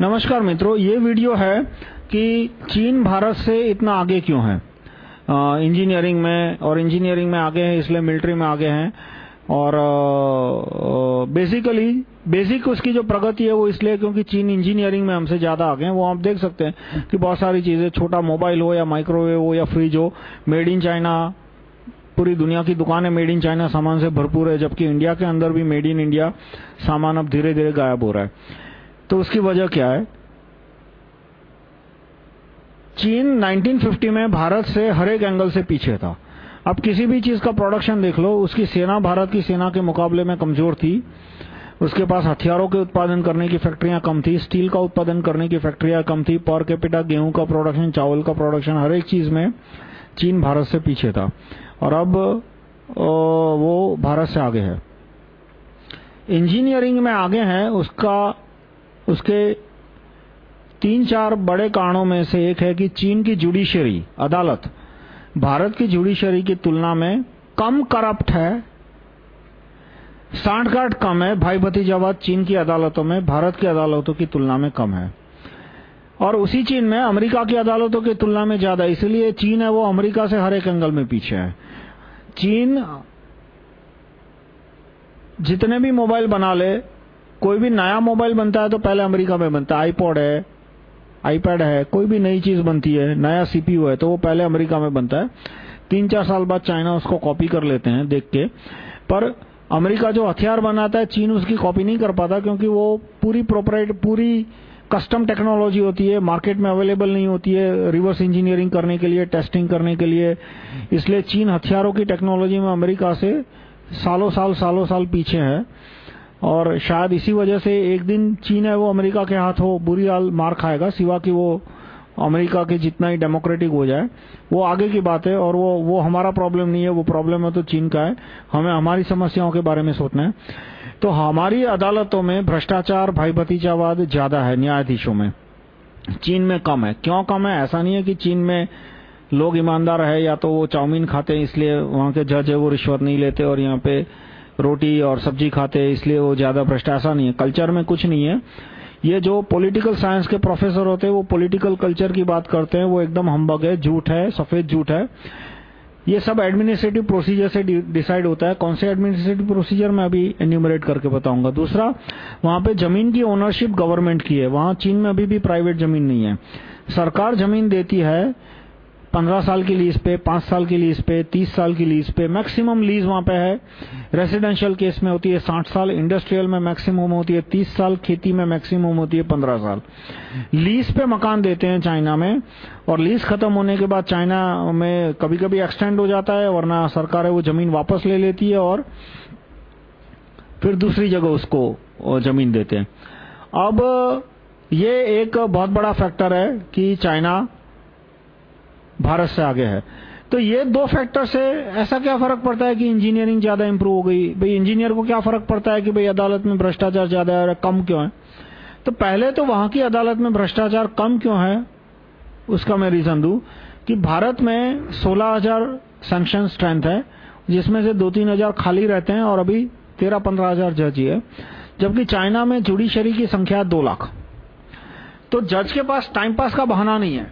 नमस्कार मित्रों, ये वीडियो है कि चीन भारत से इतना आगे क्यों है? इंजीनियरिंग में, और इंजीनियरिंग में आगे है, इसलिए मिलिट्री में आगे हैं। और बेसिकली बेसिक उसकी जो प्रगति है वो इसलिए क्योंकि चीन इंजीनियरिंग में हमसे ज़्यादा आगे हैं, वो आप देख सकते हैं कि बहुत सारी चीज़ें, छोटा मोबाइल हो या माइक्रोवेव हो या फ्रिज हो मेड इन चाइना पूरी दुनिया की दुकानें मेड इन चाइना सामान से भरपूर है, जबकि इंडिया के अंदर भी मेड इन इंडिया सामान अब धीरे धीरे गायब हो रहा है। तो उसकी वजह क्या है? चीन 1950 में भारत से हर एक एंगल से पीछे था। अब किसी भी चीज़ का प्रोडक्शन देख लो, उसकी सेना भारत की सेना के मुकाबले में कमज़ोर थी। उसके पास हथियारों के उत्पादन करने की फैक्ट्रियाँ कम थी स्टील का उत्पादन करने की फैक्ट्रियाँ कम थी पर कैपिटा गेहूँ का प्रोडक्शन चावल का प्रोडक्शन हर एक चीज़ में चीन भारत से पीछे था। और अब वो भारत से आगे है। इंजीनियरिंग में आगे है, उसका उसके तीन चार बड़े कारणों में से एक है कि चीन की जुडिशरी, अदालत, भारत की जुडिशरी की तुलना में कम करप्ट है, सांठगांठ कम है, भाई भतीजावाद चीन की अदालतों में, भारत की अदालतों की तुलना में कम है। और उसी चीन में अमेरिका की अदालतों की तुलना में ज़्यादा, इसलिए चीन है वो अमेरिका से हर एक एंगल में पीछे है। चीन जितने भी मोबाइल बना ले कोई भी नया मोबाइल बनता है तो पहले अमेरिका में बनता है। आईपॉड है आईपैड है, कोई भी नई चीज़ बनती है, नया सीपीयू है तो वो पहले अमेरिका में बनता है। तीन चार साल बाद चाइना उसको कॉपी कर लेते हैं देख के। पर अमेरिका जो हथियार बनाता है, चीन उसकी कॉपी नहीं कर पाता क्योंकि वो पूरी प्रोपराइट पूरी कस्टम टेक्नोलॉजी होती है मार्केट में अवेलेबल नहीं होती है रिवर्स इंजीनियरिंग करने के लिए टेस्टिंग करने के लिए। इसलिए चीन हथियारों की टेक्नोलॉजी में अमेरिका से सालों साल सालों साल पीछे है। और शायद इसी वजह से एक दिन चीन है, वो अमेरिका के हाथ हो बुरी हाल मार खाएगा, सिवा कि वो अमेरिका के जितना ही डेमोक्रेटिक हो जाए। वो आगे की बात है और वो वो हमारा प्रॉब्लम नहीं है, वो प्रॉब्लम है तो चीन का है। हमें हमारी समस्याओं के बारे में सोचना है। तो हमारी अदालतों में भ्रष्टाचार भाई भतीजावाद ज़्यादा है न्यायाधीशों में। चीन में कम है। क्यों कम है? ऐसा नहीं है कि चीन में लोग ईमानदार है, या तो वो चाउमीन खाते हैं, इसलिए वहाँ के जज है, वो रिश्वत नहीं लेते और यहाँ पे रोटी और सब्ज़ी खाते हैं इसलिए वो ज़्यादा भ्रष्टाचार नहीं है। कल्चर में कुछ नहीं है। ये जो पॉलिटिकल साइंस के प्रोफेसर होते हैं, वो पॉलिटिकल कल्चर की बात करते हैं, वो एकदम हम्बग है, झूठ है, सफ़ेद झूठ है। ये सब एडमिनिस्ट्रेटिव प्रोसीजर से डिसाइड होता है। कौन से एडमिनिस्ट्रेटिव प्रोसीजर मैं अभी एन्यूमरेट करके बताऊँगा। दूसरा, वहाँ पे ज़मीन की ओनरशिप गवर्नमेंट की है। वहाँ चीन में अभी भी प्राइवेट ज़मीन नहीं है। सरकार ज़मीन देती है पंद्रह साल की लीज पे, पाँच साल की लीज पे, तीस साल की लीज पे मैक्सिमम लीज वहाँ पे है। रेसिडेंशियल केस में होती है साठ साल इंडस्ट्रियल में मैक्सिमम होती है तीस साल, खेती में मैक्सिमम होती है पंद्रह साल। लीज पे मकान देते हैं चाइना में, और लीज खत्म होने के बाद चाइना में कभी कभी एक्सटेंड हो जाता है, वरना सरकार है वो ज़मीन वापस ले लेती है और फिर दूसरी जगह उसको ज़मीन देते हैं। अब ये एक बहुत बड़ा फैक्टर है कि चाइना भारत से आगे है। तो ये दो फैक्टर से ऐसा क्या फ़र्क पड़ता है कि इंजीनियरिंग ज़्यादा इंप्रूव हो गई? भाई इंजीनियर को क्या फ़र्क पड़ता है कि भाई अदालत में भ्रष्टाचार ज़्यादा है कम क्यों है? तो पहले तो वहाँ की अदालत में भ्रष्टाचार कम क्यों है? उसका मैं रीजन दू कि भारत में 16,000 सैंक्शन स्ट्रेंथ है जिसमें से दो तीन हज़ार खाली रहते हैं और अभी तेरह पंद्रह हज़ार जज ही है। जबकि चाइना में जुडिशरी की संख्या दो लाख। तो जज के पास टाइम पास का बहाना नहीं है।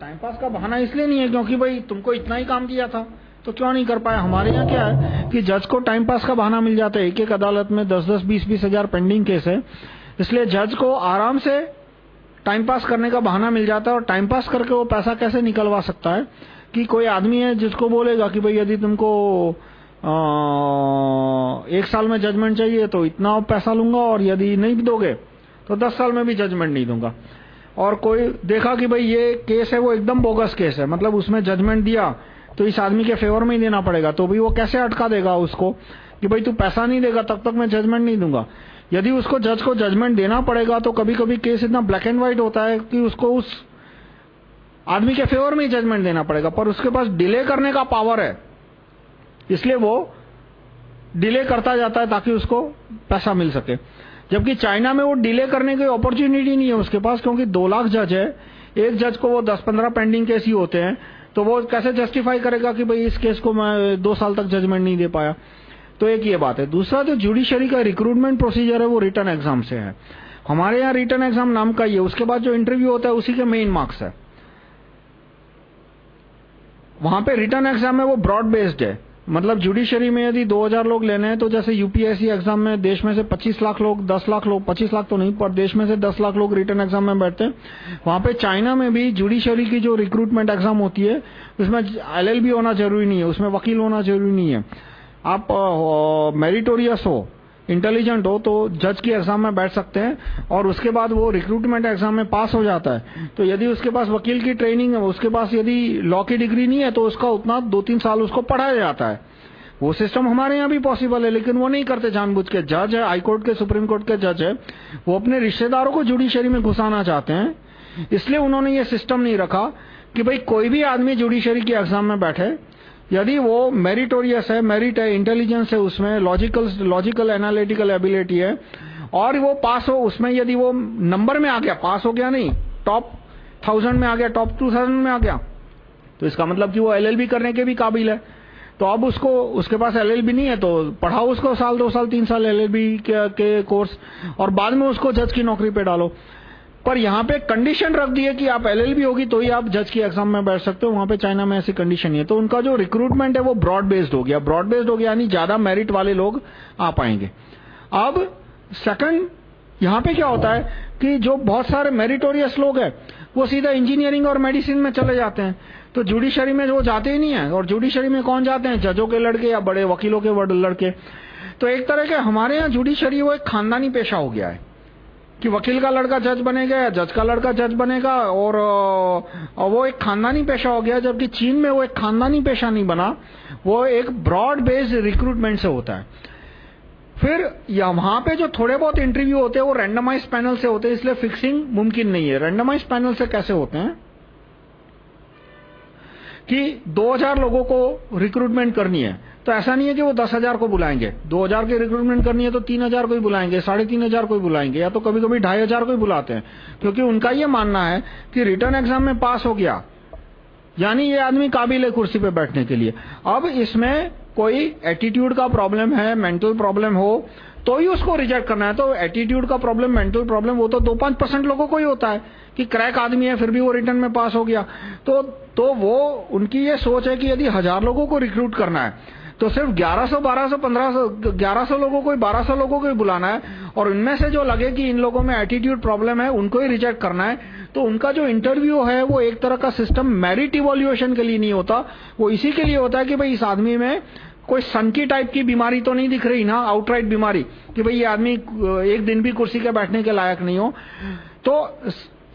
टाइम पास का बहाना इसलिए नहीं है क्योंकि भाई तुमको इतना ही काम किया था। तो क्यों नहीं कर पाया? हमारे यहाँ क्या है कि जज को टाइम पास का बहाना मिल जाता है। एक एक अदालत में दस दस बीस बीस हज़ार पेंडिंग केस है। इसलिए जज को आराम से टाइम पास करने का बहाना मिल जाता है और टाइम पास करके वो पैसा कैसे निकलवा सकता है? कि कोई आदमी है जिसको बोलेगा कि भाई यदि तुमको आ, एक साल में जजमेंट चाहिए तो इतना पैसा लूँगा और यदि नहीं दोगे तो दस साल में भी जजमेंट नहीं दूँगा। और कोई देखा कि भाई ये केस है, वो एकदम बोगस केस है। मतलब उसमें जजमेंट दिया तो इस आदमी के फेवर में ही देना पड़ेगा। तो भी वो कैसे अटका देगा उसको कि भाई तू पैसा नहीं देगा, तब तक मैं जजमेंट नहीं दूँगा? यदि उसको जज को जजमेंट देना पड़ेगा तो कभी कभी केस इतना ब्लैक एंड व्हाइट होता है कि उसको उस आदमी के फेवर में ही जजमेंट देना पड़ेगा। पर उसके पास डिले करने का पावर है। इसलिए वो डिले करता जाता है ताकि उसको पैसा मिल सके। जबकि चाइना में वो डिले करने की अपॉर्चुनिटी नहीं है उसके पास, क्योंकि दो लाख जज है। एक जज को वो दस पंद्रह पेंडिंग केस ही होते हैं। तो वो कैसे जस्टिफाई करेगा कि भाई इस केस को मैं दो साल तक जजमेंट नहीं दे पाया? तो एक ये बात है। दूसरा, जो जुडिशरी का रिक्रूटमेंट प्रोसीजर है, वो रिटर्न एग्ज़ाम से है। हमारे यहाँ रिटर्न एग्ज़ाम नाम का ही है उसके बाद जो इंटरव्यू होता है, उसी के मेन मार्क्स है। वहाँ पे रिटर्न एग्ज़ाम है वो ब्रॉड बेस्ड है। मतलब जुडिशरी में यदि 2000 लोग लेने हैं तो जैसे यूपीएससी एग्ज़ाम में देश में से 25 लाख लोग 10 लाख लोग 25 लाख तो नहीं, पर देश में से 10 लाख लोग रिटर्न एग्ज़ाम में बैठते हैं। वहाँ पे चाइना में भी जुडिशरी की जो रिक्रूटमेंट एग्ज़ाम होती है, उसमें एलएलबी होना ज़रूरी नहीं है, उसमें वकील होना ज़रूरी नहीं है। आप मेरिटोरियस हो इंटेलिजेंट हो तो जज की एग्ज़ाम में बैठ सकते हैं और उसके बाद वो रिक्रूटमेंट एग्ज़ाम में पास हो जाता है। तो यदि उसके पास वकील की ट्रेनिंग है, उसके पास यदि लॉ की डिग्री नहीं है तो उसका उतना दो तीन साल उसको पढ़ाया जाता है। वो सिस्टम हमारे यहाँ भी पॉसिबल है, लेकिन वो नहीं करते जानबूझ के। जज है हाईकोर्ट के सुप्रीम कोर्ट के जज है। वो अपने रिश्तेदारों को जुडिशरी में घुसाना चाहते हैं। इसलिए उन्होंने ये सिस्टम नहीं रखा कि भाई कोई भी आदमी जुडिशरी के एग्ज़ाम में बैठे यदि वो मेरिटोरियस है मेरिट है इंटेलिजेंस है उसमें लॉजिकल लॉजिकल एनालिटिकल एबिलिटी है। और वो पास हो उसमें यदि वो नंबर में आ गया पास हो गया नहीं टॉप थाउज़ेंड में आ गया टॉप टू थाउज़ेंड में आ गया तो इसका मतलब कि वो एलएलबी करने के भी काबिल है। तो अब उसको उसके पास एलएलबी नहीं है तो पढ़ाओ उसको साल दो साल तीन साल एलएलबी के, के कोर्स और बाद में उसको जज की नौकरी पे डालो। पर यहाँ पे कंडीशन रख दी है कि आप एलएलबी होगी तो ही आप जज की एग्ज़ाम में बैठ सकते हो। वहाँ पे चाइना में ऐसी कंडीशन नहीं है। तो उनका जो रिक्रूटमेंट है वो ब्रॉड बेस्ड हो गया ब्रॉड बेस्ड हो गया यानी ज़्यादा मेरिट वाले लोग आ पाएँगे। अब सेकंड यहाँ पे क्या होता है कि जो बहुत सारे मेरिटोरियस लोग हैं, वो सीधा इंजीनियरिंग और मेडिसिन में चले जाते हैं। तो जुडिशरी में वो जाते ही नहीं है। और जुडिशरी में कौन जाते हैं? जजों के लड़के या बड़े वकीलों के लड़के। तो एक तरह के हमारे यहाँ जुडिशरी वो एक खानदानी पेशा हो गया है। कि वकील का लड़का जज बनेगा या जज का लड़का जज बनेगा और, वो एक खानदानी पेशा हो गया जबकि चीन में वो एक खानदानी पेशा नहीं बना वो एक ब्रॉड बेस्ड रिक्रूटमेंट से होता है। फिर यहाँ पे जो थोड़े बहुत इंटरव्यू होते हैं वो रैंडमाइज पैनल से होते हैं इसलिए फिक्सिंग मुमकिन नहीं है। रैंडमाइज पैनल से कैसे होते हैं? कि 2000 लोगों को रिक्रूटमेंट करनी है। तो ऐसा नहीं है कि वो दस हज़ार को बुलाएँगे। दो हज़ार की रिक्रूटमेंट करनी है तो तीन हज़ार को ही बुलाएँगे, साढ़े तीन हज़ार को ही बुलाएँगे, या तो कभी कभी ढाई हज़ार को ही बुलाते हैं। क्योंकि उनका ये मानना है कि रिटर्न एग्ज़ाम में पास हो गया। यानी ये आदमी काबिल है कुर्सी पर बैठने के लिए। अब इसमें कोई एटीट्यूड का प्रॉब्लम है मेंटल प्रॉब्लम हो तो ही उसको रिजेक्ट करना है। तो एटीट्यूड का प्रॉब्लम मेंटल प्रॉब्लम वो तो दो पाँच परसेंट लोगों को ही होता है कि क्रैक आदमी है फिर भी वो रिटर्न में पास हो गया। तो तो वो उनकी ये सोच है कि यदि हज़ार लोगों को रिक्रूट करना है तो सिर्फ़ 1100, 1200, 1500, 1100 लोगों को 1200 लोगों को ही बुलाना है और उनमें से जो लगे कि इन लोगों में एटीट्यूड प्रॉब्लम है उनको ही रिजेक्ट करना है। तो उनका जो इंटरव्यू है वो एक तरह का सिस्टम मेरिट इवोल्यूशन के लिए नहीं होता। वो इसी के लिए होता है कि भाई इस आदमी में कोई सनकी टाइप की बीमारी तो नहीं दिख रही ना आउटराइट बीमारी, कि भाई ये आदमी एक दिन भी कुर्सी के बैठने के लायक नहीं हो। तो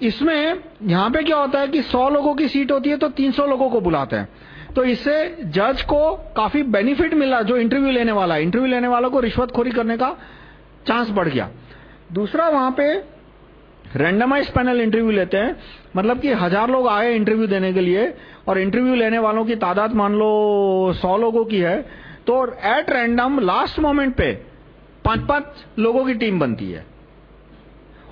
इसमें यहाँ पे क्या होता है कि 100 लोगों की सीट होती है तो 300 लोगों को बुलाते हैं। तो इससे जज को काफ़ी बेनिफिट मिला, जो इंटरव्यू लेने वाला है। इंटरव्यू लेने वालों को रिश्वतखोरी करने का चांस बढ़ गया। दूसरा वहाँ पे रैंडमाइज पैनल इंटरव्यू लेते हैं। मतलब कि हज़ार लोग आए इंटरव्यू देने के लिए और इंटरव्यू लेने वालों की तादाद मान लो सौ लोगों की है तो एट रैंडम लास्ट मोमेंट पे पाँच पाँच लोगों की टीम बनती है।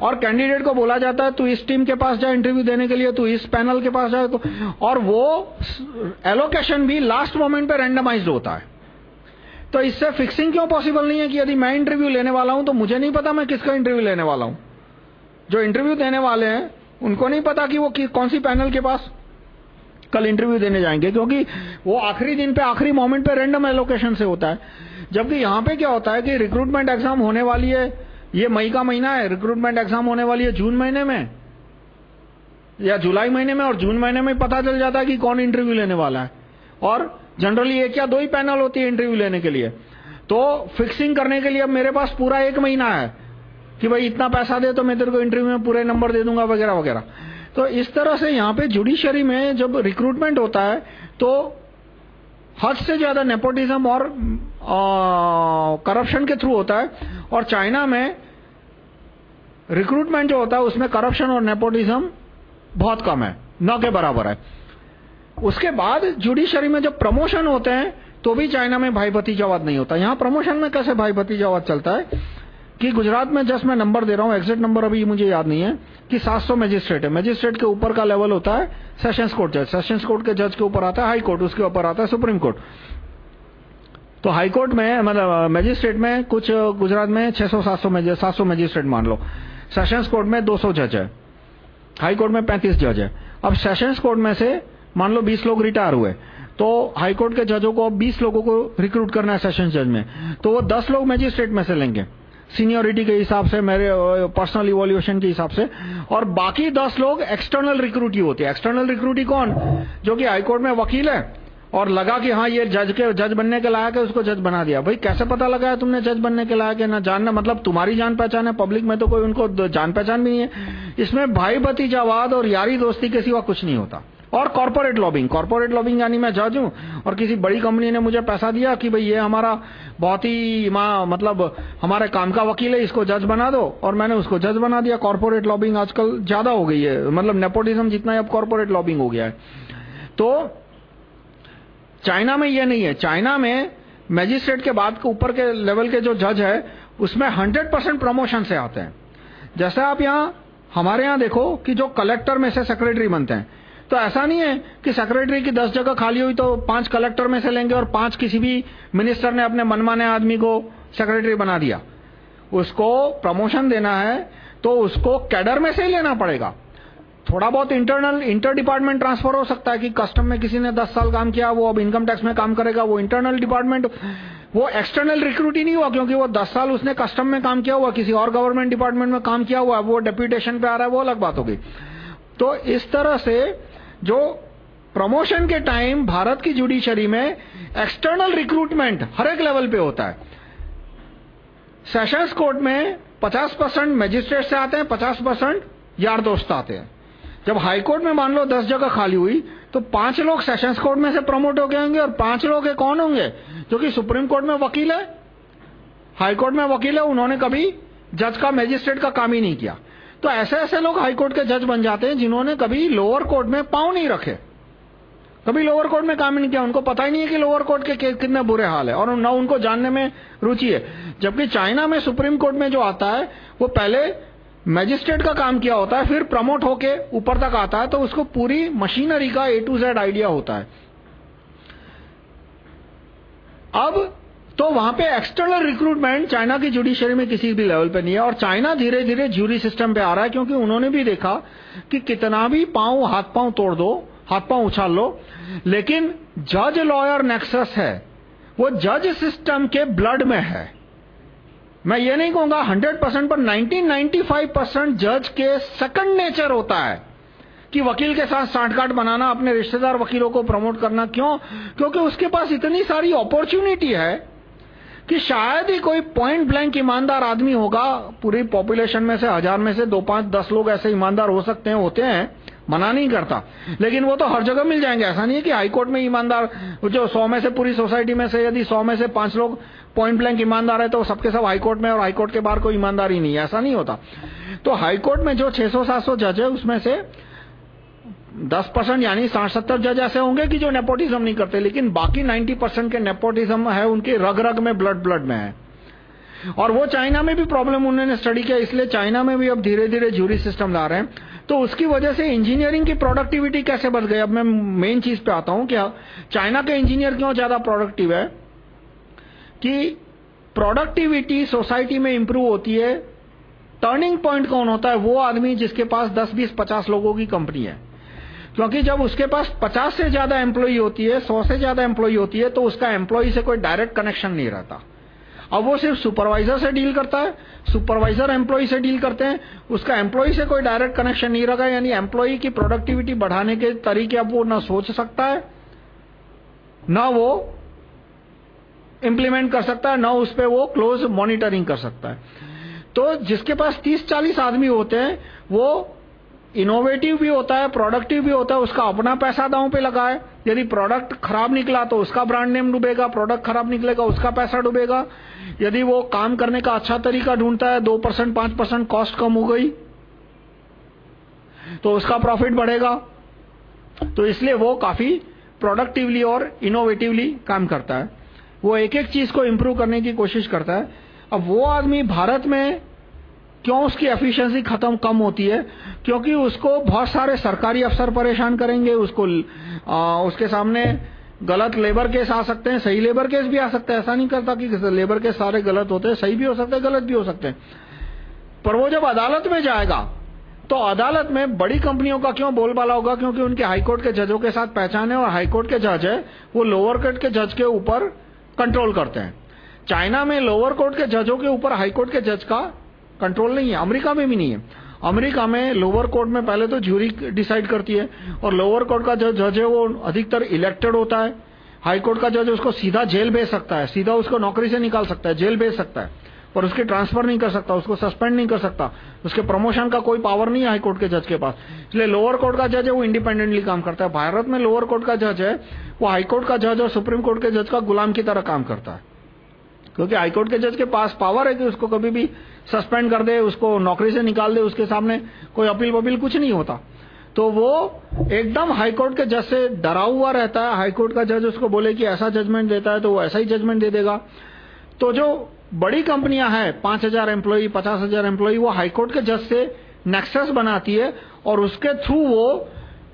और कैंडिडेट को बोला जाता है, तू इस टीम के पास जा इंटरव्यू देने के लिए, तू इस पैनल के पास तो और वो एलोकेशन भी लास्ट मोमेंट पे रैंडमाइज होता है। तो इससे फिक्सिंग क्यों पॉसिबल नहीं है कि यदि मैं इंटरव्यू लेने वाला हूँ तो मुझे नहीं पता मैं किसका इंटरव्यू लेने वाला हूँ। जो इंटरव्यू देने वाले हैं उनको नहीं पता कि वो कि, कौन सी पैनल के पास कल इंटरव्यू देने जाएँगे क्योंकि वो आखिरी दिन पे आखिरी मोमेंट पे रैंडम एलोकेशन से होता है। जबकि यहाँ पे क्या होता है कि रिक्रूटमेंट एग्ज़ाम होने वाली है ये मई का महीना है रिक्रूटमेंट एग्ज़ाम होने वाली है जून महीने में या जुलाई महीने में और जून महीने में पता चल जाता है कि कौन इंटरव्यू लेने वाला है। और जनरली एक या दो ही पैनल होती है इंटरव्यू लेने के लिए। तो फिक्सिंग करने के लिए अब मेरे पास पूरा एक महीना है। कि भाई इतना पैसा दे तो मैं तेरे को इंटरव्यू में पूरे नंबर दे दूँगा वगैरह वगैरह। तो इस तरह से यहाँ पे जुडिशरी में जब रिक्रूटमेंट होता है तो हद से ज़्यादा नेपोटिज्म और करप्शन के थ्रू होता है। और चाइना में रिक्रूटमेंट जो होता है, उसमें करप्शन और नेपोटिज्म बहुत कम है, न के बराबर है। उसके बाद जुडिशरी में जब प्रमोशन होते हैं तो भी चाइना में भाई भतीजावाद नहीं होता। यहाँ प्रमोशन में कैसे भाई भतीजावाद चलता है? कि गुजरात में जस्ट मैं नंबर दे रहा हूँ एग्जैक्ट नंबर अभी मुझे याद नहीं है, कि 700 मजिस्ट्रेट है। मजिस्ट्रेट के ऊपर का लेवल होता है सेशंस कोर्ट जज सेशंस कोर्ट के जज के ऊपर आता है हाई कोर्ट उसके ऊपर आता है सुप्रीम कोर्ट तो हाई कोर्ट में मतलब मजिस्ट्रेट में कुछ, गुजरात में 600 700 700 मजिस्ट्रेट मान लो। सेशंस कोर्ट में 200 जज है। हाई कोर्ट में 35 जज है। अब सेशंस कोर्ट में से, मान लो 20 लोग रिटायर हुए तो हाई कोर्ट के जजों को 20 लोगों को रिक्रूट करना है सेशन जज में। तो वो 10 लोग मैजिस्ट्रेट में से लेंगे। सीनियोरिटी के हिसाब से, मेरे पर्सनल इवोल्यूशन के हिसाब से। और बाकी 10 लोग एक्सटर्नल रिक्रूटी होते हैं। एक्सटर्नल रिक्रूटी कौन? जो कि हाई कोर्ट में वकील है और लगा कि हाँ ये जज के जज बनने के लायक है, उसको जज बना दिया। भाई, कैसे पता लगा है तुमने जज बनने के लायक है, ना जानना? मतलब तुम्हारी जान पहचान है पब्लिक में तो कोई उनको जान पहचान भी नहीं है। इसमें भाई भतीजावाद और यारी दोस्ती के सिवा कुछ नहीं होता। और कॉर्पोरेट लॉबिंग कॉर्पोरेट लॉबिंग यानी मैं जज हूँ और किसी बड़ी कंपनी ने मुझे पैसा दिया कि भाई ये हमारा बहुत ही मतलब हमारे काम का वकील है, इसको जज बना दो। और मैंने उसको जज बना दिया। कॉर्पोरेट लॉबिंग आजकल ज़्यादा हो गई है। मतलब नेपोटिज्म जितना है, अब कॉर्पोरेट लॉबिंग हो गया है। तो चाइना में ये नहीं है। चाइना में मैजिस्ट्रेट के बाद ऊपर के लेवल के जो जज है, उसमें 100 परसेंट प्रमोशन से आते हैं। जैसे आप यहाँ, हमारे यहाँ देखो कि जो कलेक्टर में से सेक्रेटरी बनते हैं तो ऐसा नहीं है कि सेक्रेटरी की दस जगह खाली हुई तो पाँच कलेक्टर में से लेंगे और पाँच किसी भी मिनिस्टर ने अपने मनमाने आदमी को सेक्रेटरी बना दिया। उसको प्रमोशन देना है तो उसको कैडर में से ही लेना पड़ेगा। थोड़ा बहुत इंटरनल इंटर डिपार्टमेंट ट्रांसफ़र हो सकता है कि कस्टम में किसी ने 10 साल काम किया, वो अब इनकम टैक्स में काम करेगा, वो इंटरनल डिपार्टमेंट वो एक्सटर्नल रिक्रूट ही नहीं हुआ, क्योंकि वो 10 साल उसने कस्टम में काम किया हुआ, किसी और गवर्नमेंट डिपार्टमेंट में काम किया हुआ वो डेप्यूटेशन पे आ रहा है, वो अलग बात होगी तो इस तरह से जो प्रमोशन के टाइम भारत की जुडिशरी में एक्सटर्नल रिक्रूटमेंट हर एक लेवल पे होता है। सेशंस कोर्ट में 50 परसेंट मजिस्ट्रेट से आते हैं 50 परसेंट यार दोस्त आते हैं। जब हाई कोर्ट में मान लो दस जगह खाली हुई तो पाँच लोग सेशंस कोर्ट में से प्रमोट हो गए होंगे और पाँच लोग कौन होंगे? जो कि सुप्रीम कोर्ट में वकील है। हाई कोर्ट में वकील है, उन्होंने कभी जज का मैजिस्ट्रेट का काम ही नहीं किया। तो ऐसे ऐसे लोग हाई कोर्ट के जज बन जाते हैं जिन्होंने कभी लोअर कोर्ट में पाँव नहीं रखे। कभी लोअर कोर्ट में काम नहीं किया। उनको पता ही नहीं है कि लोअर कोर्ट के केस कितने बुरे हाल है। और न उनको जानने में रुचि है। जबकि चाइना में सुप्रीम कोर्ट में जो आता है, वो पहले मैजिस्ट्रेट का काम किया होता है, फिर प्रमोट होके ऊपर तक आता है तो उसको पूरी मशीनरी का ए टू जेड आइडिया होता है। अब तो वहाँ पे एक्सटर्नल रिक्रूटमेंट चाइना की जुडिशरी में किसी भी लेवल पे नहीं है। और चाइना धीरे धीरे ज्यूरी सिस्टम पे आ रहा है क्योंकि उन्होंने भी देखा कि कितना भी पाँव हाथ पाँव तोड़ दो हाथ पाँव उछाल लो, लेकिन जज लॉयर नेक्सस है। वो जज सिस्टम के ब्लड में है। मैं ये नहीं कहूँगा 100 परसेंट पर 1995 परसेंट जज के सेकंड नेचर होता है कि वकील के साथ साठगांठ बनाना, अपने रिश्तेदार वकीलों को प्रमोट करना। क्यों? क्योंकि उसके पास इतनी सारी अपॉर्चुनिटी है कि शायद ही कोई पॉइंट ब्लैंक ईमानदार आदमी होगा। पूरी पॉपुलेशन में से, हज़ार में से दो पाँच, दस लोग ऐसे ईमानदार हो सकते हैं, होते हैं, मना नहीं करता। लेकिन वो तो हर जगह मिल जाएँगे। ऐसा नहीं है कि हाईकोर्ट में ईमानदार, जो सौ में से पूरी सोसाइटी में से यदि सौ में से पाँच लोग पॉइंट ब्लैंक ईमानदार है तो सबके सब हाईकोर्ट में और हाईकोर्ट के बाहर कोई ईमानदार ही नहीं है। ऐसा नहीं होता। तो हाईकोर्ट में जो 600-700 जज है, उसमें से 10 परसेंट यानी साठ सत्तर जज ऐसे होंगे कि जो नेपोटिज्म नहीं करते लेकिन बाकी 90 परसेंट के नेपोटिज्म है उनके रग रग में ब्लड ब्लड में है। और वो चाइना में भी प्रॉब्लम उन्होंने स्टडी किया इसलिए चाइना में भी अब धीरे धीरे जूरी सिस्टम ला रहे हैं। तो उसकी वजह से इंजीनियरिंग की प्रोडक्टिविटी कैसे बढ़ गई? अब मैं मेन चीज़ पे आता हूँ क्या चाइना के इंजीनियर क्यों ज़्यादा प्रोडक्टिव है? कि प्रोडक्टिविटी सोसाइटी में इंप्रूव होती है। टर्निंग पॉइंट कौन होता है? वो आदमी जिसके पास 10, 20, 50 लोगों की कंपनी है। क्योंकि जब उसके पास 50 से ज़्यादा एम्प्लॉई होती है 100 से ज़्यादा एम्प्लॉई होती है तो उसका एम्प्लॉई से कोई डायरेक्ट कनेक्शन नहीं रहता। अब वो सिर्फ़ सुपरवाइजर से डील करता है सुपरवाइजर एम्प्लॉय से डील करते हैं, उसका एम्प्लॉय से कोई डायरेक्ट कनेक्शन नहीं रखा यानी एम्प्लॉय की प्रोडक्टिविटी बढ़ाने के तरीके अब वो ना सोच सकता है, ना वो इंप्लीमेंट कर सकता है, ना उस पर वो क्लोज मॉनिटरिंग कर सकता है। तो जिसके पास 30-40 आदमी होते हैं, वो इनोवेटिव भी होता है प्रोडक्टिव भी होता है, उसका अपना पैसा दांव पे लगा है। यदि प्रोडक्ट खराब निकला तो उसका ब्रांड नेम डूबेगा प्रोडक्ट खराब निकलेगा, उसका पैसा डूबेगा। यदि वो काम करने का अच्छा तरीका ढूंढता है, दो परसेंट, पाँच परसेंट कॉस्ट कम हो गई तो उसका प्रॉफिट बढ़ेगा। तो इसलिए वो काफ़ी प्रोडक्टिवली और इनोवेटिवली काम करता है। वो एक एक चीज़ को इंप्रूव करने की कोशिश करता है। अब वो आदमी भारत में क्यों उसकी एफिशिएंसी खत्म कम होती है? क्योंकि उसको बहुत सारे सरकारी अफसर परेशान करेंगे उसको आ, उसके सामने गलत लेबर केस आ सकते हैं सही लेबर केस भी आ सकते हैं। ऐसा नहीं करता कि लेबर केस सारे गलत होते हैं सही भी हो सकते हैं गलत भी हो सकते हैं। पर वो जब अदालत में जाएगा तो अदालत में बड़ी कंपनियों का क्यों बोलबाला होगा? क्योंकि उनके हाईकोर्ट के जजों के साथ पहचान है और हाईकोर्ट के जज है वो लोअर कोर्ट के जज के ऊपर कंट्रोल करते हैं। चाइना में लोअर कोर्ट के जजों के ऊपर हाईकोर्ट के जज का कंट्रोल नहीं है। अमेरिका में भी नहीं है। अमेरिका में लोअर कोर्ट में पहले तो ज्यूरी डिसाइड करती है और लोअर कोर्ट का जो जज है वो अधिकतर इलेक्टेड होता है। हाई कोर्ट का जज उसको सीधा जेल भेज सकता है। सीधा उसको नौकरी से निकाल सकता है, जेल भेज सकता है। पर उसकी ट्रांसफ़र नहीं कर सकता, उसको सस्पेंड नहीं कर सकता। उसके प्रमोशन का कोई पावर नहीं है हाई कोर्ट के जज के पास। इसलिए लोअर कोर्ट का जज है, वो इंडिपेंडेंटली काम करता है। भारत में लोअर कोर्ट का जज है, वो हाई कोर्ट का जज और सुप्रीम कोर्ट के जज का गुलाम की तरह काम करता है। क्योंकि हाईकोर्ट के जज के पास पावर है कि उसको कभी भी सस्पेंड कर दे, उसको नौकरी से निकाल दे, उसके सामने कोई अपील वपील कुछ नहीं होता। तो वो एकदम हाईकोर्ट के जज से डरा हुआ रहता है। हाईकोर्ट का जज उसको बोले कि ऐसा जजमेंट देता है तो वो ऐसा ही जजमेंट दे देगा। तो जो बड़ी कंपनियाँ हैं, पाँच हज़ार एम्प्लॉई पचास हज़ार एम्प्लॉई वो हाईकोर्ट के जज से नेक्सस बनाती है और उसके थ्रू वो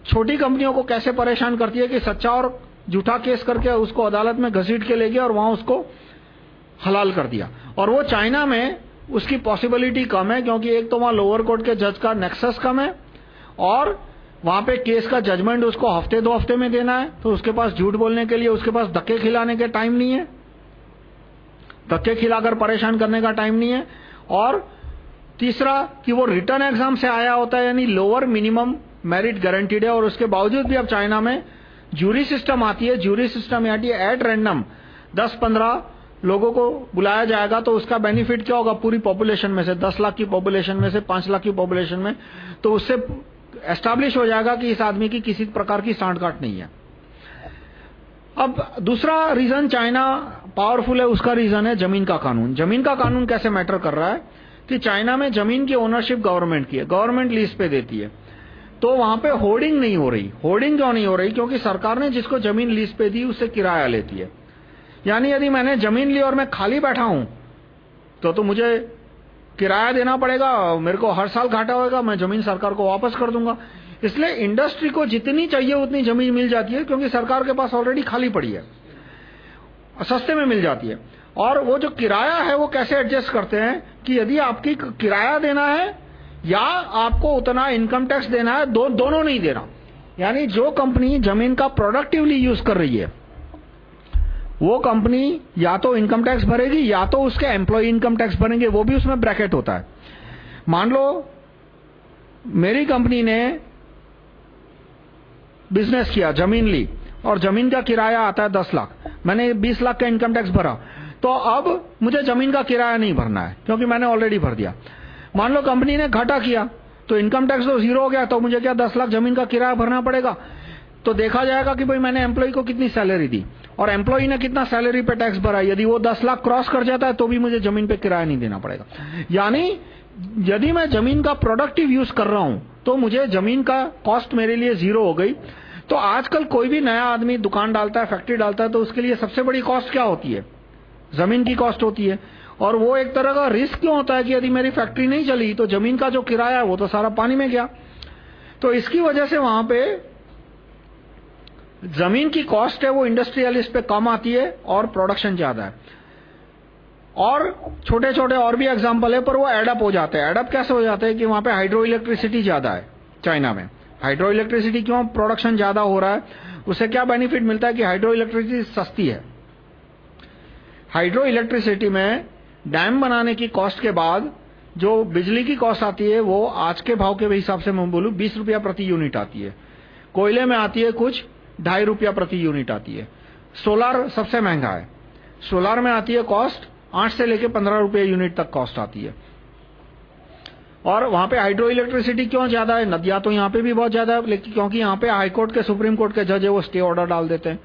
छोटी कंपनियों को कैसे परेशान करती है कि सच्चा और झूठा केस करके उसको अदालत में घसीट के ले गया और वहाँ उसको हलाल कर दिया। और वो चाइना में उसकी पॉसिबिलिटी कम है, क्योंकि एक तो वहाँ लोअर कोर्ट के जज का नेक्सस कम है, और वहाँ पे केस का जजमेंट उसको हफ़्ते दो हफ़्ते में देना है तो उसके पास झूठ बोलने के लिए उसके पास धक्के खिलाने के टाइम नहीं है। धक्के खिलाकर परेशान करने का टाइम नहीं है। और तीसरा कि वो रिटर्न एग्ज़ाम से आया होता है, यानी लोअर मिनिमम मेरिट गारंटीड है, और उसके बावजूद भी अब चाइना में जूरी सिस्टम आती है। जूरी सिस्टम आती है एट रैंडम 10-15 लोगों को बुलाया जाएगा तो उसका बेनिफिट क्या होगा? पूरी पॉपुलेशन में से 10 लाख की पॉपुलेशन में से 5 लाख की पॉपुलेशन में तो उससे एस्टैब्लिश हो जाएगा कि इस आदमी की किसी प्रकार की सांठ काट नहीं है। अब दूसरा रीजन चाइना पावरफुल है, उसका रीजन है ज़मीन का कानून। ज़मीन का कानून कैसे मैटर कर रहा है? कि चाइना में ज़मीन की ओनरशिप गवर्नमेंट की है गवर्नमेंट लीज पे देती है। तो वहाँ पे होर्डिंग नहीं हो रही। होर्डिंग क्यों नहीं हो रही? क्योंकि सरकार ने जिसको ज़मीन लीज पे दी, उससे किराया लेती है। यानी यदि मैंने ज़मीन ली और मैं खाली बैठा हूँ तो तो मुझे किराया देना पड़ेगा मेरे को हर साल घाटा होगा मैं ज़मीन सरकार को वापस कर दूँगा। इसलिए इंडस्ट्री को जितनी चाहिए उतनी ज़मीन मिल जाती है क्योंकि सरकार के पास ऑलरेडी खाली पड़ी है सस्ते में मिल जाती है। और वो जो किराया है वो कैसे एडजस्ट करते हैं कि यदि आपकी किराया देना है या आपको उतना इनकम टैक्स देना है दो, दोनों नहीं देना। यानी जो कंपनी ज़मीन का प्रोडक्टिवली यूज़ कर रही है वो कंपनी या तो इनकम टैक्स भरेगी या तो उसके एम्प्लॉय इनकम टैक्स भरेंगे, वो भी उसमें ब्रैकेट होता है। मान लो, मेरी कंपनी ने बिज़नेस किया, ज़मीन ली, और ज़मीन का किराया आता है दस लाख। मैंने बीस लाख का इनकम टैक्स भरा। तो अब मुझे ज़मीन का किराया नहीं भरना है, क्योंकि मैंने ऑलरेडी भर दिया। मान लो कंपनी ने घाटा किया तो इनकम टैक्स तो ज़ीरो हो गया तो मुझे क्या दस लाख ज़मीन का किराया भरना पड़ेगा? तो देखा जाएगा कि भाई मैंने एम्प्लॉय को कितनी सैलरी दी। और एम्प्लॉय ने कितना सैलरी पे टैक्स भरा यदि वो दस लाख क्रॉस कर जाता है तो भी मुझे ज़मीन पे किराया नहीं देना पड़ेगा। यानी, यदि मैं ज़मीन का प्रोडक्टिव यूज़ कर रहा हूँ तो मुझे ज़मीन का कॉस्ट मेरे लिए ज़ीरो हो गई। तो आजकल कोई भी नया आदमी दुकान डालता है फैक्ट्री डालता है तो उसके लिए सबसे बड़ी कॉस्ट क्या होती है? ज़मीन की कॉस्ट होती है। और वो एक तरह का रिस्क क्यों होता है कि यदि मेरी फैक्ट्री नहीं चली तो ज़मीन का जो किराया है, वो तो सारा पानी में गया। तो इसकी वजह से वहाँ पे ज़मीन की कॉस्ट है वो इंडस्ट्रियलिस्ट पे कम आती है और प्रोडक्शन ज़्यादा है। और छोटे छोटे और भी एग्ज़ाम्पल है, पर वो एडअप हो जाते हैं। एडअप कैसे हो जाते हैं कि वहाँ पे हाइड्रो इलेक्ट्रिसिटी ज़्यादा है चाइना में। हाइड्रो इलेक्ट्रिसिटी क्यों? प्रोडक्शन ज़्यादा हो रहा है। उससे क्या बेनिफिट मिलता है कि हाइड्रो इलेक्ट्रिसिटी सस्ती है। हाइड्रो इलेक्ट्रिसिटी में डैम बनाने की कॉस्ट के बाद जो बिजली की कॉस्ट आती है, वो आज के भाव के हिसाब से मैं बोलूँ, बीस रुपया प्रति यूनिट आती है। कोयले में आती है कुछ ढाई रुपया प्रति यूनिट आती है। सोलार सबसे महँगा है। सोलार में आती है कॉस्ट आठ से लेके पंद्रह रुपये यूनिट तक कॉस्ट आती है। और वहाँ पे हाइड्रो इलेक्ट्रिसिटी क्यों ज़्यादा है? नदियाँ तो यहाँ पे भी बहुत ज़्यादा है, लेकिन क्योंकि यहाँ पे हाईकोर्ट के सुप्रीम कोर्ट के जज है, वो स्टे ऑर्डर डाल देते हैं।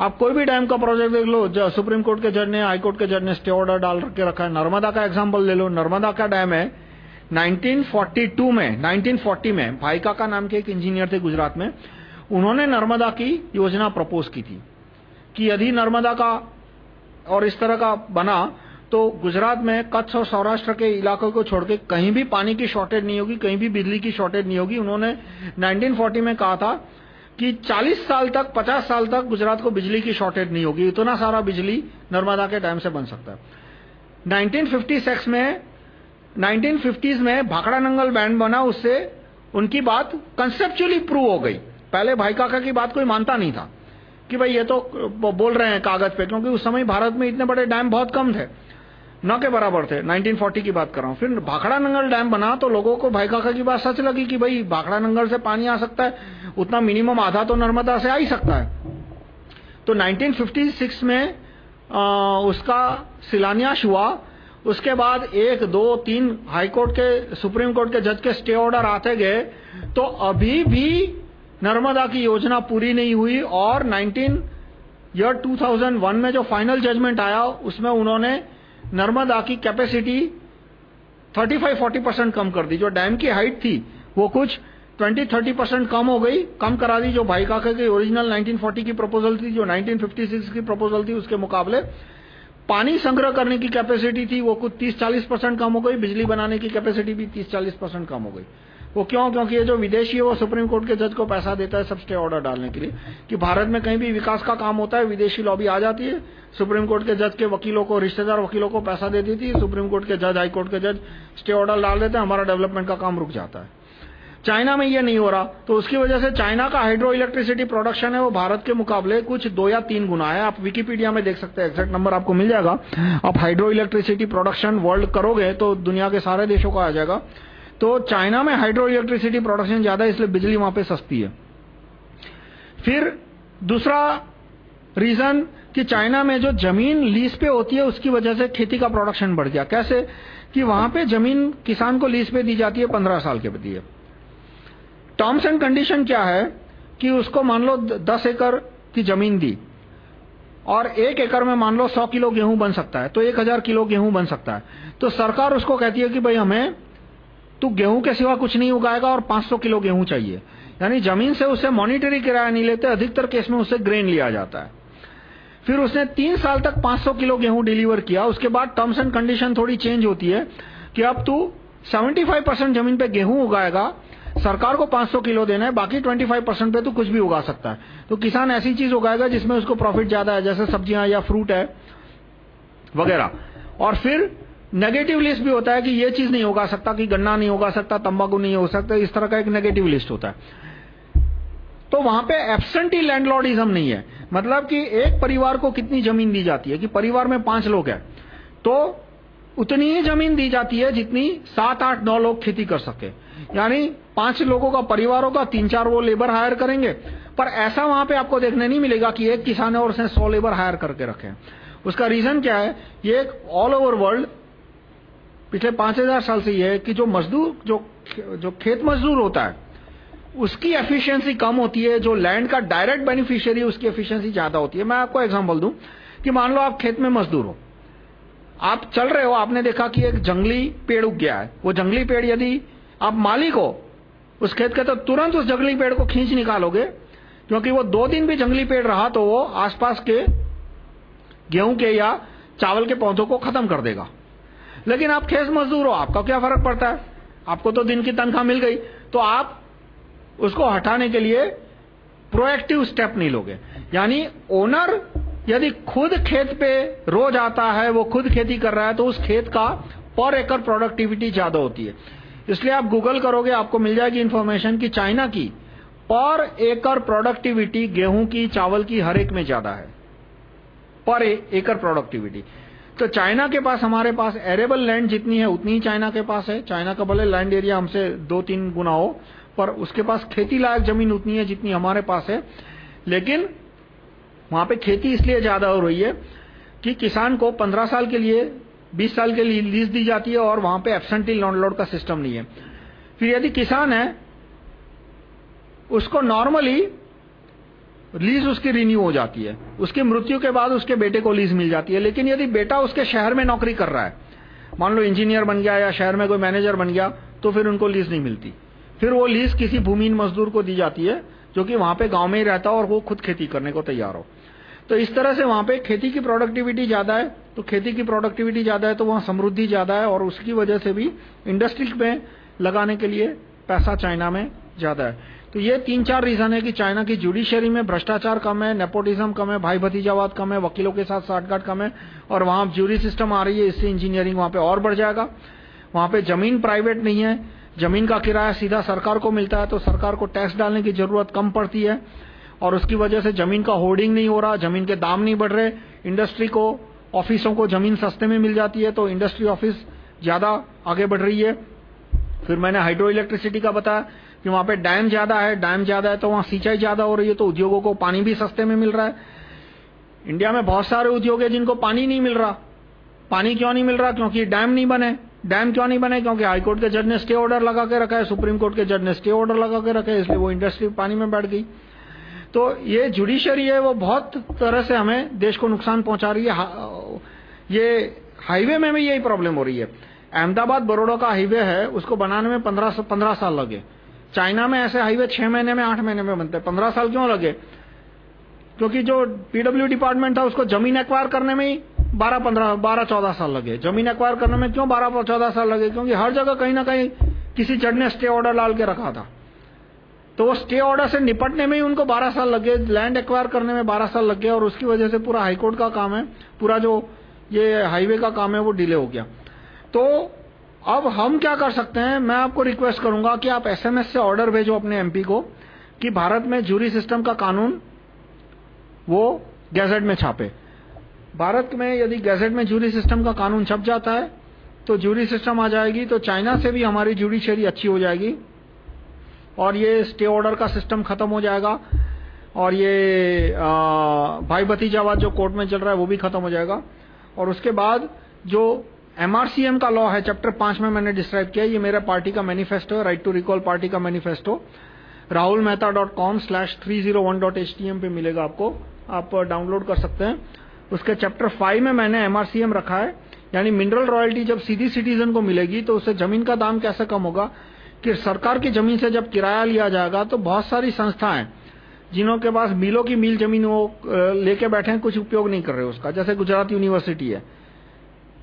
आप कोई भी डैम का प्रोजेक्ट देख लो सुप्रीम कोर्ट के जज ने हाईकोर्ट के जज ने स्टे ऑर्डर डाल के रखा है। नर्मदा का एग्ज़ाम्पल ले लो। नर्मदा का डैम है 1942 में 1940 में, भाईका का नाम के एक इंजीनियर थे गुजरात में। उन्होंने नर्मदा की योजना प्रपोज की थी कि यदि नर्मदा का और इस तरह का बना तो गुजरात में कच्छ और सौराष्ट्र के इलाकों को छोड़कर कहीं भी पानी की शॉर्टेज नहीं होगी, कहीं भी बिजली की शॉर्टेज नहीं होगी। उन्होंने 1940 में कहा था कि 40 साल तक 50 साल तक गुजरात को बिजली की शॉर्टेज नहीं होगी। इतना सारा बिजली नर्मदा के टाइम से बन सकता है। 1956 में 1950s में भाखड़ा नंगल बैंड बना, उससे उनकी बात कंसेप्चुअली प्रूव हो गई। पहले भाई काका की बात कोई मानता नहीं था कि भाई ये तो बोल रहे हैं कागज़ पे क्योंकि उस समय भारत में इतने बड़े डैम बहुत कम थे। न के बराबर थे 1940 की बात कर रहा हूँ। फिर भाखड़ा नंगल डैम बना तो लोगों को भाई काका की बात सच लगी कि भाई भाखड़ा नंगल से पानी आ सकता है उतना मिनिमम आधा तो नर्मदा से आ ही सकता है। तो 1956 में आ, उसका शिलान्यास हुआ। उसके बाद एक दो तीन हाई कोर्ट के सुप्रीम कोर्ट के जज के स्टे ऑर्डर आते गए। तो अभी भी नर्मदा की योजना पूरी नहीं हुई और 19 ईयर 2001 में जो फाइनल जजमेंट आया, उसमें उन्होंने नर्मदा की कैपेसिटी 35-40 परसेंट कम कर दी। जो डैम की हाइट थी, वो कुछ 20-30 परसेंट कम हो गई। कम करा दी जो भाई काका की ओरिजिनल 1940 की प्रपोजल थी, जो 1956 की प्रपोजल थी, उसके मुकाबले पानी संग्रह करने की कैपेसिटी थी, वो कुछ 30-40 परसेंट कम हो गई। बिजली बनाने की कैपेसिटी भी 30-40 परसेंट कम हो गई। वो क्यों? क्योंकि ये जो विदेशी है, वो सुप्रीम कोर्ट के जज को पैसा देता है सब स्टे ऑर्डर डालने के लिए कि भारत में कहीं भी विकास का काम होता है, विदेशी लॉबी आ जाती है। सुप्रीम कोर्ट के जज के वकीलों को, रिश्तेदार वकीलों को पैसा दे देती है। सुप्रीम कोर्ट के जज, हाई कोर्ट के जज स्टे ऑर्डर डाल देते हैं, हमारा डेवलपमेंट का काम रुक जाता है। चाइना में ये नहीं हो रहा। तो उसकी वजह से चाइना का हाइड्रो इलेक्ट्रिसिटी प्रोडक्शन है, वो भारत के मुकाबले कुछ दो या तीन गुना है। आप विकीपीडिया में देख सकते हैं एक्जैक्ट नंबर आपको मिल जाएगा। आप हाइड्रो इलेक्ट्रिसिटी प्रोडक्शन वर्ल्ड करोगे तो दुनिया के सारे देशों का आ जाएगा। तो चाइना में हाइड्रो इलेक्ट्रिसिटी प्रोडक्शन ज़्यादा है, इसलिए बिजली वहाँ पे सस्ती है। फिर दूसरा रीजन कि चाइना में जो ज़मीन लीज पे होती है, उसकी वजह से खेती का प्रोडक्शन बढ़ गया। कैसे? कि वहाँ पे ज़मीन किसान को लीज पे दी जाती है, पंद्रह साल के लिए। टर्म्स एंड कंडीशन क्या है? कि उसको मान लो दस एकड़ की ज़मीन दी, और एक एकड़ में मान लो सौ किलो गेहूँ बन सकता है तो एक हज़ार किलो गेहूँ बन सकता है। तो सरकार उसको कहती है कि भाई हमें तू गेहूँ के सिवा कुछ नहीं उगाएगा और 500 किलो गेहूँ चाहिए। यानी ज़मीन से उसे मॉनिटरी किराया नहीं लेते, अधिकतर केस में उससे ग्रेन लिया जाता है। फिर उसने तीन साल तक 500 किलो गेहूँ डिलीवर किया। उसके बाद टर्म्स एंड कंडीशन थोड़ी चेंज होती है कि अब तू 75 परसेंट ज़मीन पे गेहूँ उगाएगा, सरकार को 500 किलो देना है, बाकी 25 परसेंट पे तू कुछ भी उगा सकता है। तो किसान ऐसी चीज़ उगाएगा जिसमें उसको प्रॉफिट ज़्यादा है, जैसे सब्ज़ियाँ या फ्रूट है, वगैरह। और फिर नेगेटिव लिस्ट भी होता है कि ये चीज़ नहीं होगा सकता, कि गन्ना नहीं होगा सकता, तंबाकू नहीं हो सकता, इस तरह का एक नेगेटिव लिस्ट होता है। तो वहाँ पे एबसेंटी लैंडलॉर्डिज्म नहीं है। मतलब कि एक परिवार को कितनी ज़मीन दी जाती है? कि परिवार में पाँच लोग हैं। तो उतनी ही ज़मीन दी जाती है जितनी सात, आठ, नौ लोग खेती कर सके। यानी पाँच लोगों का परिवार होगा तीन, चार वो लेबर हायर करेंगे। पर ऐसा वहाँ पे आपको देखने नहीं मिलेगा कि एक किसान है और उसने सौ लेबर हायर करके रखे उसका रीजन क्या है? ये ऑल ओवर वर्ल्ड पिछले पाँच हज़ार साल से ये है कि जो मजदूर, जो जो खेत मजदूर होता है, उसकी एफिशिएंसी कम होती है, जो लैंड का डायरेक्ट बेनिफिशियरी उसकी एफिशिएंसी ज़्यादा होती है। मैं आपको एग्जांपल दूँ कि मान लो आप खेत में मजदूर हो। आप चल रहे हो, आपने देखा कि एक जंगली पेड़ उग गया है। वो जंगली पेड़ यदि आप मालिक हो, उस खेत के तो तुरंत उस जंगली पेड़ को खींच निकालोगे, क्योंकि वो दो दिन भी जंगली पेड़ रहा तो वो आसपास के गेहूँ के या चावल के पौधों को खत्म कर देगा। लेकिन आप खेस मजदूर हो, आपका क्या फ़र्क पड़ता है? आपको तो दिन की तनख्वाह मिल गई। तो आप उसको हटाने के लिए प्रोएक्टिव स्टेप नहीं लोगे यानी ओनर यदि खुद खेत पे रोज आता है, वो खुद खेती कर रहा है तो उस खेत का पर एकड़ प्रोडक्टिविटी ज़्यादा होती है। इसलिए आप गूगल करोगे, आपको मिल जाएगी इंफॉर्मेशन कि चाइना की पर एकड़ प्रोडक्टिविटी गेहूँ की, चावल की हर एक में ज़्यादा है। पर एकड़ प्रोडक्टिविटी तो चाइना के पास, हमारे पास एरेबल लैंड जितनी है, उतनी ही चाइना के पास है। चाइना का भले लैंड एरिया हमसे दो तीन गुना हो, पर उसके पास खेती लायक ज़मीन उतनी है जितनी हमारे पास है। लेकिन वहाँ पे खेती इसलिए ज़्यादा हो रही है कि किसान को 15 साल के लिए 20 साल के लिए लीज दी जाती है और वहाँ पे एबसेंटी लॉन्ड का सिस्टम नहीं है। फिर यदि किसान है, उसको नॉर्मली लीज उसकी रिन्यू हो जाती है। उसकी मृत्यु के बाद उसके बेटे को लीज मिल जाती है। लेकिन यदि बेटा उसके शहर में नौकरी कर रहा है, मान लो इंजीनियर बन गया या शहर में कोई मैनेजर बन गया तो फिर उनको लीज नहीं मिलती। फिर वो लीज किसी भूमिहीन मजदूर को दी जाती है, जो कि वहाँ पे गाँव में ही रहता हो और वो खुद खेती करने को तैयार हो। तो इस तरह से वहाँ पे खेती की प्रोडक्टिविटी ज़्यादा है तो खेती की प्रोडक्टिविटी ज़्यादा है तो वहाँ समृद्धि ज़्यादा है और उसकी वजह से भी इंडस्ट्री में लगाने के लिए पैसा चाइना में ज़्यादा है। तो ये तीन चार रीजन है कि चाइना की जुडिशरी में भ्रष्टाचार कम है नेपोटिज्म कम है, भाई भतीजावाद कम है, वकीलों के साथ साठगांठ कम है, और वहाँ ज्यूरी सिस्टम आ रही है, इससे इंजीनियरिंग वहाँ पे और बढ़ जाएगा। वहाँ पे ज़मीन प्राइवेट नहीं है, ज़मीन का किराया सीधा सरकार को मिलता है तो सरकार को टैक्स डालने की ज़रूरत कम पड़ती है, और उसकी वजह से ज़मीन का होर्डिंग नहीं हो रहा, ज़मीन के दाम नहीं बढ़ रहे इंडस्ट्री को ऑफिसों को ज़मीन सस्ते में मिल जाती है तो इंडस्ट्री ऑफ़िस ज़्यादा आगे बढ़ रही है। फिर मैंने हाइड्रो इलेक्ट्रिसिटी का बताया कि वहाँ पे डैम ज़्यादा है डैम ज़्यादा है तो वहाँ सिंचाई ज़्यादा हो रही है तो उद्योगों को पानी भी सस्ते में मिल रहा है। इंडिया में बहुत सारे उद्योग है जिनको पानी नहीं मिल रहा। पानी क्यों नहीं मिल रहा? क्योंकि डैम नहीं बने। डैम क्यों नहीं बने? क्योंकि हाईकोर्ट के जज ने स्टे ऑर्डर लगा के रखा है सुप्रीम कोर्ट के जज ने स्टे ऑर्डर लगा के रखा है, इसलिए वो इंडस्ट्री पानी में बैठ गई। तो ये जुडिशरी है, वो बहुत तरह से हमें देश को नुकसान पहुँचा रही है। ये हाईवे में भी यही प्रॉब्लम हो रही है। अहमदाबाद बड़ोड़ा का हाईवे है, उसको बनाने में पंद्रह साल लगे। चाइना में ऐसे हाईवे छह महीने में, आठ महीने में बनते हैं। पंद्रह साल क्यों लगे? क्योंकि जो पीडब्ल्यू डिपार्टमेंट था, उसको ज़मीन एक्वायर करने में ही बारह, पंद्रह, बारह, चौदह साल लगे। ज़मीन एक्वायर करने में क्यों बारह, चौदह साल लगे? क्योंकि हर जगह कहीं ना कहीं किसी जज ने स्टे ऑर्डर डाल के रखा था। तो वो स्टे ऑर्डर से निपटने में ही उनको बारह साल लगे लैंड एक्वायर करने में बारह साल लग गए और उसकी वजह से पूरा हाईकोर्ट का काम है, पूरा जो ये हाईवे का काम है, वो डिले हो गया। तो अब हम क्या कर सकते हैं? मैं आपको रिक्वेस्ट करूँगा कि आप एसएमएस से ऑर्डर भेजो अपने एमपी को कि भारत में जूरी सिस्टम का कानून वो गैजेट में छापे। भारत में यदि गैजेट में जूरी सिस्टम का कानून छप जाता है तो जूरी सिस्टम आ जाएगी तो चाइना से भी हमारी जुडिशरी अच्छी हो जाएगी और ये स्टे ऑर्डर का सिस्टम खत्म हो जाएगा और ये आ, भाई भतीजावाद जो कोर्ट में चल रहा है वो भी खत्म हो जाएगा। और उसके बाद जो एमआरसीएम का लॉ है। चैप्टर पाँच में मैंने डिस्क्राइब किया, ये मेरे पार्टी का मैनिफेस्टो है राइट टू रिकॉल पार्टी का manifesto Rahul Mehta dot com slash three zero one dot H T M पे मिलेगा आपको। आप डाउनलोड कर सकते हैं। उसके चैप्टर फाइव में मैंने एमआरसीएम रखा है। यानी मिनरल रॉयल्टी जब सीधी सिटीजन को मिलेगी तो उससे ज़मीन का दाम कैसे कम होगा? कि सरकार की ज़मीन से जब किराया लिया जाएगा तो बहुत सारी संस्थाएँ जिनों के पास मिलों की मील ज़मीन वो लेके बैठे हैं, कुछ उपयोग नहीं कर रहे उसका। जैसे गुजरात यूनिवर्सिटी है।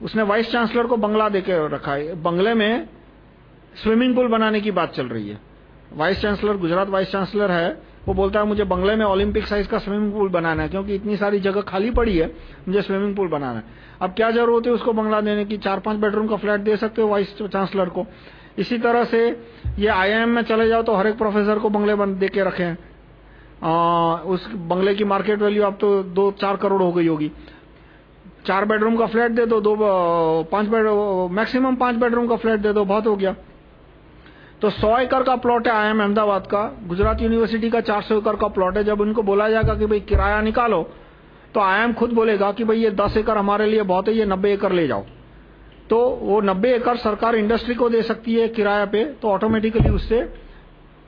उसने वाइस चांसलर को बंगला देके रखा है। बंगले में स्विमिंग पूल बनाने की बात चल रही है। Vice chancellor, Gujarat vice chancellor है, वो बोलता है, मुझे बंगले में ओलंपिक साइज़ का स्विमिंग पूल बनाना है, क्योंकि इतनी सारी जगह खाली पड़ी है, मुझे स्विमिंग पूल बनाना है। अब क्या ज़रूरत है उसको बंगला देने की? चार पाँच बेडरूम का फ्लैट दे सकते हो वाइस चांसलर को? इसी तरह से ये आईआईएम में चले जाओ तो हर एक प्रोफेसर को बंगले बन दे के रखे। हैं उस बंगले की मार्केट वैल्यू अब तो दो चार करोड़ हो गई होगी। चार बेडरूम का फ्लैट दे दो दो पाँच बेड मैक्सिमम पाँच बेडरूम का फ्लैट दे दो, बहुत हो गया। तो सौ एकड़ का प्लॉट है आईएम अहमदाबाद का। गुजरात यूनिवर्सिटी का चार सौ एकड़ का प्लॉट है। जब उनको बोला जाएगा कि भाई किराया निकालो तो आईएम खुद बोलेगा कि भाई ये दस एकड़ हमारे लिए बहुत है, ये नब्बे एकड़ ले जाओ। तो वो 90 एकड़ सरकार इंडस्ट्री को दे सकती है किराया पे तो ऑटोमेटिकली उससे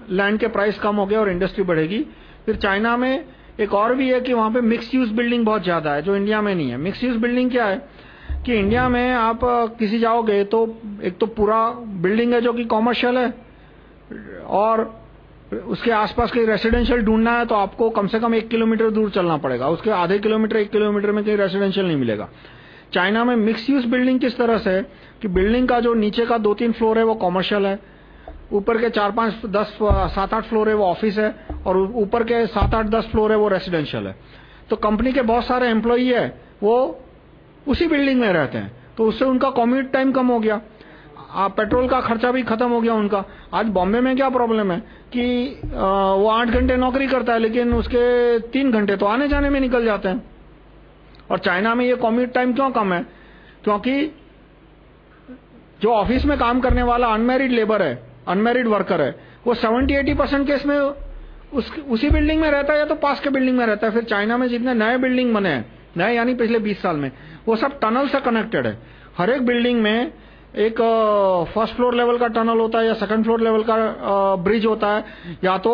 लैंड के प्राइस कम हो गए और इंडस्ट्री बढ़ेगी। फिर चाइना में एक और भी है कि वहाँ पे मिक्स यूज़ बिल्डिंग बहुत ज़्यादा है, जो इंडिया में नहीं है। मिक्स यूज़ बिल्डिंग क्या है कि इंडिया में आप किसी जाओगे तो एक तो पूरा बिल्डिंग है जो कि कॉमर्शियल है और उसके आसपास कहीं रेसिडेंशियल ढूंढना है तो आपको कम से कम एक किलोमीटर दूर चलना पड़ेगा। उसके आधे किलोमीटर, एक किलोमीटर में कहीं रेसिडेंशियल नहीं मिलेगा। चाइना में मिक्स यूज़ बिल्डिंग किस तरह से है कि बिल्डिंग का जो नीचे का दो तीन फ्लोर है वो कॉमर्शियल है। ऊपर के चार पाँच दस सात आठ फ्लोर है वो ऑफ़िस है और ऊपर के सात आठ दस फ्लोर है वो रेसिडेंशियल है। तो कंपनी के बहुत सारे एम्प्लॉई है वो उसी बिल्डिंग में रहते हैं। तो उससे उनका कॉम्यूट टाइम कम हो गया। आ, पेट्रोल का खर्चा भी खत्म हो गया उनका। आज बॉम्बे में क्या प्रॉब्लम है कि वो आठ घंटे नौकरी करता है लेकिन उसके तीन घंटे तो आने जाने में निकल जाते हैं। और चाइना में ये कॉम्यूट टाइम क्यों कम है? क्योंकि जो ऑफ़िस में काम करने वाला अनमेरिड लेबर है अनमेरिड वर्कर है। वो 70-80 परसेंट केस में उस, उसी बिल्डिंग में रहता है या तो पास के बिल्डिंग में रहता है। फिर चाइना में जितने नए बिल्डिंग बने हैं नए यानी पिछले 20 साल में वो सब टनल से कनेक्टेड है। हर एक बिल्डिंग में एक फ़र्स्ट फ्लोर लेवल का टनल होता है या सेकंड फ्लोर लेवल का ब्रिज होता है। या तो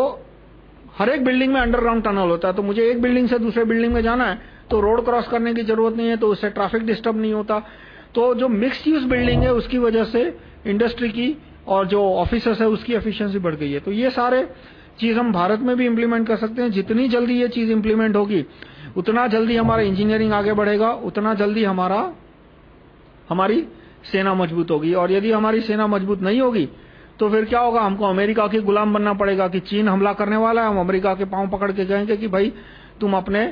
हर एक बिल्डिंग में अंडरग्राउंड टनल होता है। तो मुझे एक बिल्डिंग से दूसरे बिल्डिंग में जाना है तो रोड क्रॉस करने की ज़रूरत नहीं है तो उससे ट्रैफ़िक डिस्टर्ब नहीं होता। तो जो मिक्स यूज़ बिल्डिंग है उसकी वजह से इंडस्ट्री की और जो ऑफिसर्स है, उसकी एफिशिएंसी बढ़ गई है। तो ये सारे चीज़ हम भारत में भी इम्प्लीमेंट कर सकते हैं। जितनी जल्दी ये चीज़ इम्प्लीमेंट होगी, उतना जल्दी हमारा इंजीनियरिंग आगे बढ़ेगा, उतना जल्दी हमारा, हमारी सेना मज़बूत होगी। और यदि हमारी सेना मज़बूत नहीं होगी तो फिर क्या होगा? हमको अमेरिका के गुलाम बनना पड़ेगा कि चीन हमला करने वाला है। हम अमेरिका के पाँव पकड़ के कहेंगे कि भाई, तुम अपने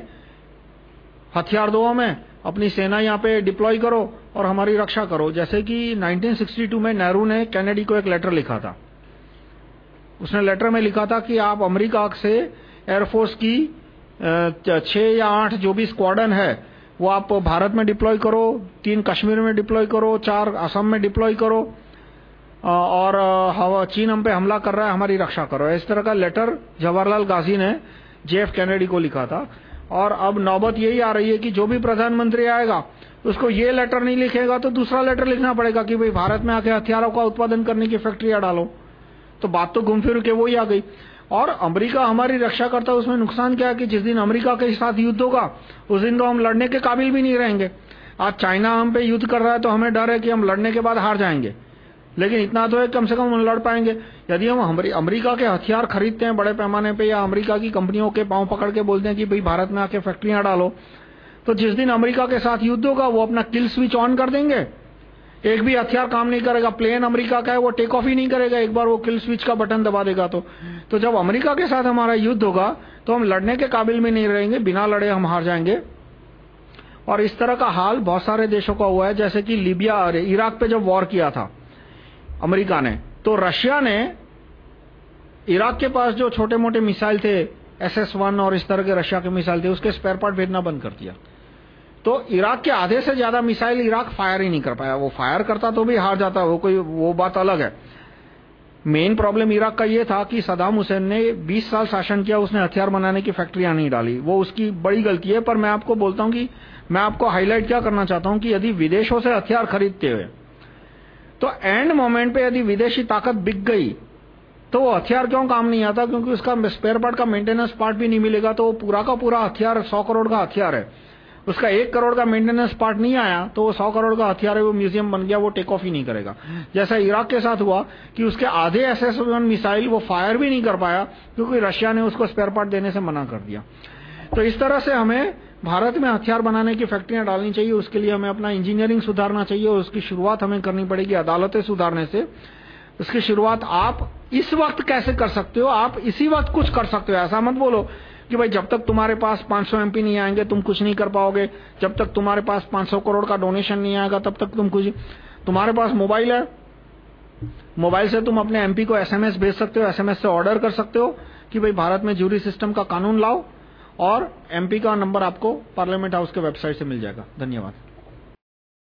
हथियार दो हमें। अपनी सेना यहाँ पे डिप्लॉय करो और हमारी रक्षा करो। जैसे कि 1962 में नेहरू ने कैनेडी को एक लेटर लिखा था। उसने लेटर में लिखा था कि आप अमेरिका से एयरफोर्स की छह या आठ जो भी स्क्वाडन है, वो आप भारत में डिप्लॉय करो, तीन कश्मीर में डिप्लॉय करो, चार असम में डिप्लॉय करो और चीन हम पे हमला कर रहा है, हमारी रक्षा करो। इस तरह का लेटर जवाहरलाल गांधी ने जेएफ कैनेडी को लिखा था। और अब नौबत यही आ रही है कि जो भी प्रधानमंत्री आएगा, उसको ये लेटर नहीं लिखेगा तो दूसरा लेटर लिखना पड़ेगा कि भाई भारत में आके हथियारों का उत्पादन करने की फैक्ट्रियाँ डालो। तो बात तो घूम फिर के वही आ गई। और अमेरिका हमारी रक्षा करता है, उसमें नुकसान क्या है कि जिस दिन अमेरिका के साथ युद्ध होगा, उस दिन तो हम लड़ने के काबिल भी नहीं रहेंगे। आज चाइना हम पे युद्ध कर रहा है तो हमें डर है कि हम लड़ने के बाद हार जाएँगे। लेकिन इतना तो है, कम से कम लड़ पाएँगे। यदि हम अमेरिका के हथियार खरीदते हैं बड़े पैमाने पे, या अमेरिका की कंपनियों के पाँव पकड़ के बोलते हैं कि भाई भारत में आके फैक्ट्रियाँ डालो तो जिस दिन अमेरिका के साथ युद्ध होगा, वो अपना किल स्विच ऑन कर देंगे। एक भी हथियार काम नहीं करेगा, प्लेन अमेरिका का है, वो टेक ऑफ़ ही नहीं करेगा, एक बार वो किल स्विच का बटन दबा देगा तो। तो जब अमेरिका के साथ हमारा युद्ध होगा तो हम लड़ने के काबिल में नहीं रहेंगे, बिना लड़े हम हार जाएँगे। और इस तरह का हाल बहुत सारे देशों का हुआ है, जैसे कि लीबिया और इराक पे जब वॉर किया था अमेरिका ने। तो रशिया ने इराक के पास जो छोटे मोटे मिसाइल थे, एस एस वन और इस तरह के रशिया के मिसाइल थे, उसके स्पेयर पार्ट भेजना बंद कर दिया। तो इराक के आधे से ज़्यादा मिसाइल इराक फायर ही नहीं कर पाया। वो फायर करता तो भी हार जाता, वो कोई, वो बात अलग है। मेन प्रॉब्लम इराक का ये था कि सदाम हुसैन ने 20 साल शासन किया, उसने हथियार बनाने की फैक्ट्रियाँ नहीं डाली। वो उसकी बड़ी गलती है, पर मैं आपको बोलता हूँ कि मैं आपको हाईलाइट क्या करना चाहता हूँ कि यदि विदेशों से हथियार खरीदते हुए तो एंड मोमेंट पे यदि विदेशी ताकत बिक गई तो वो हथियार क्यों काम नहीं आता? क्योंकि उसका स्पेयर पार्ट का मेंटेनेंस पार्ट भी नहीं मिलेगा तो वो पूरा का पूरा हथियार, सौ करोड़ का हथियार है। उसका एक करोड़ का मेंटेनेंस पार्ट नहीं आया तो वो सौ करोड़ का हथियार है, वो म्यूज़ियम बन गया, वो टेक ऑफ़ ही नहीं करेगा। जैसा इराक के साथ हुआ कि उसके आधे एस एस वन मिसाइल वो फायर भी नहीं कर पाया, क्योंकि रशिया ने उसको स्पेयर पार्ट देने से मना कर दिया। तो इस तरह से हमें भारत में हथियार बनाने की फैक्ट्रियाँ डालनी चाहिए, उसके लिए हमें अपना इंजीनियरिंग सुधारना चाहिए और उसकी शुरुआत हमें करनी पड़ेगी अदालतें सुधारने से। उसकी शुरुआत आप इस वक्त कैसे कर सकते हो? आप इसी वक्त कुछ कर सकते हो। ऐसा मत बोलो कि भाई जब तक तुम्हारे पास 500 एमपी नहीं आएँगे, तुम कुछ नहीं कर पाओगे। जब तक तुम्हारे पास 500 करोड़ का डोनेशन नहीं आएगा, तब तक तुम कुछ तुम्हारे पास मोबाइल है। मोबाइल से तुम अपने एमपी को एसएमएस भेज सकते हो एसएमएस से ऑर्डर कर सकते हो कि भाई भारत में जूरी सिस्टम का कानून लाओ। और एमपी का नंबर आपको पार्लियामेंट हाउस के वेबसाइट से मिल जाएगा। धन्यवाद।